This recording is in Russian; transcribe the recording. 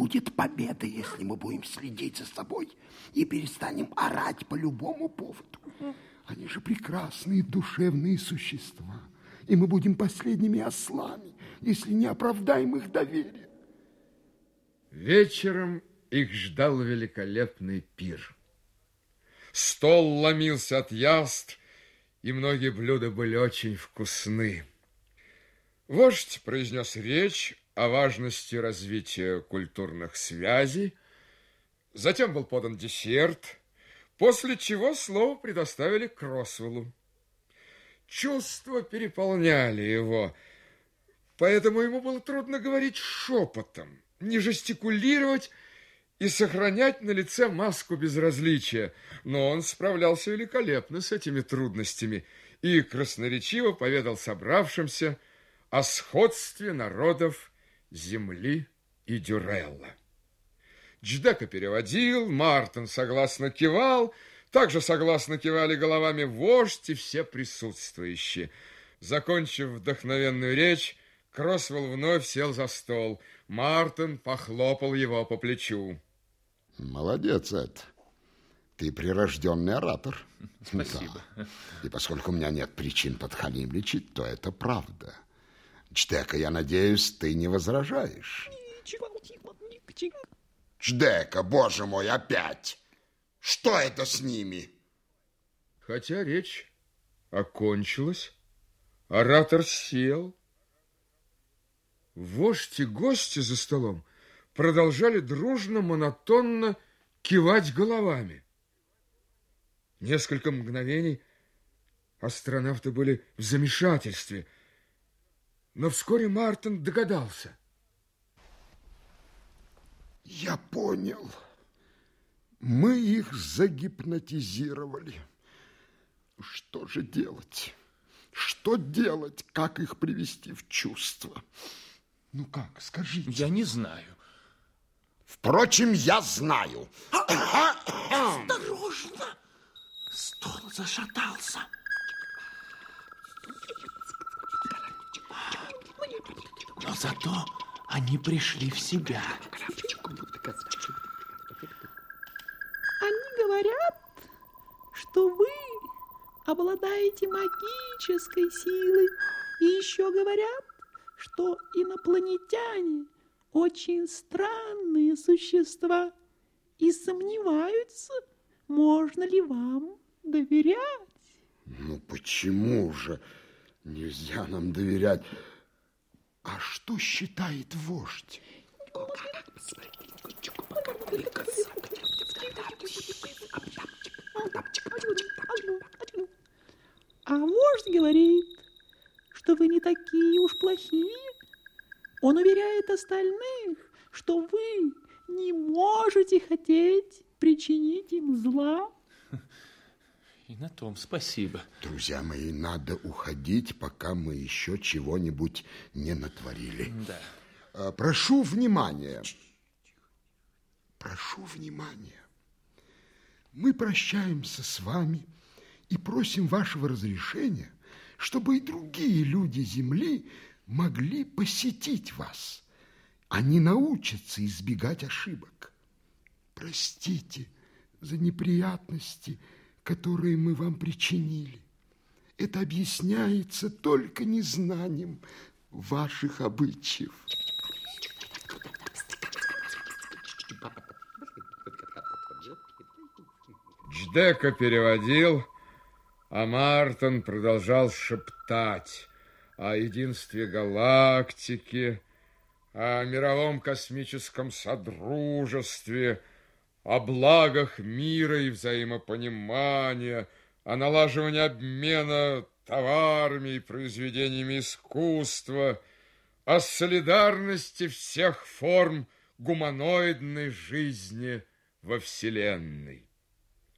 будет победа, если мы будем следить за собой и перестанем орать по любому поводу. Они же прекрасные душевные существа, и мы будем последними ослами, если не оправдаем их доверие. Вечером их ждал великолепный пир. Стол ломился от яств, и многие блюда были очень вкусны. Вождь произнес речь о важности развития культурных связей. Затем был подан десерт, после чего слово предоставили Кросвеллу. Чувства переполняли его, поэтому ему было трудно говорить шепотом, не жестикулировать и сохранять на лице маску безразличия. Но он справлялся великолепно с этими трудностями и красноречиво поведал собравшимся о сходстве народов Земли и Дюрелла. Дждека переводил, Мартин согласно кивал, также согласно кивали головами вождь и все присутствующие. Закончив вдохновенную речь, Кросвелл вновь сел за стол. Мартин похлопал его по плечу. Молодец, Эд. Ты прирожденный оратор. Спасибо. Да. И поскольку у меня нет причин подхалимличать, то это правда. Чтека, я надеюсь, ты не возражаешь. Чдека, боже мой, опять! Что это с ними? Хотя речь окончилась, оратор сел. Вождь и гости за столом продолжали дружно, монотонно кивать головами. Несколько мгновений астронавты были в замешательстве, но вскоре Мартин догадался. Я понял. Мы их загипнотизировали. Что же делать? Что делать? Как их привести в чувство? Ну как, скажите. Я не знаю. Впрочем, я знаю. Осторожно! Стол зашатался. Но зато они пришли в себя. Они говорят, что вы обладаете магической силой. И еще говорят, что инопланетяне очень странные существа и сомневаются, можно ли вам доверять. Ну почему же нельзя нам доверять? А что считает вождь? А вождь говорит, что вы не такие уж плохие. Он уверяет остальных, что вы не можете хотеть причинить им зла. И на том спасибо. Друзья мои, надо уходить, пока мы еще чего-нибудь не натворили. Да. А, прошу внимания. Прошу внимания. Мы прощаемся с вами и просим вашего разрешения, чтобы и другие люди Земли могли посетить вас. Они научатся избегать ошибок. Простите за неприятности, которые мы вам причинили. Это объясняется только незнанием ваших обычаев. Дждека переводил, а Мартин продолжал шептать о единстве галактики, о мировом космическом содружестве, о благах мира и взаимопонимания, о налаживании обмена товарами и произведениями искусства, о солидарности всех форм гуманоидной жизни во Вселенной.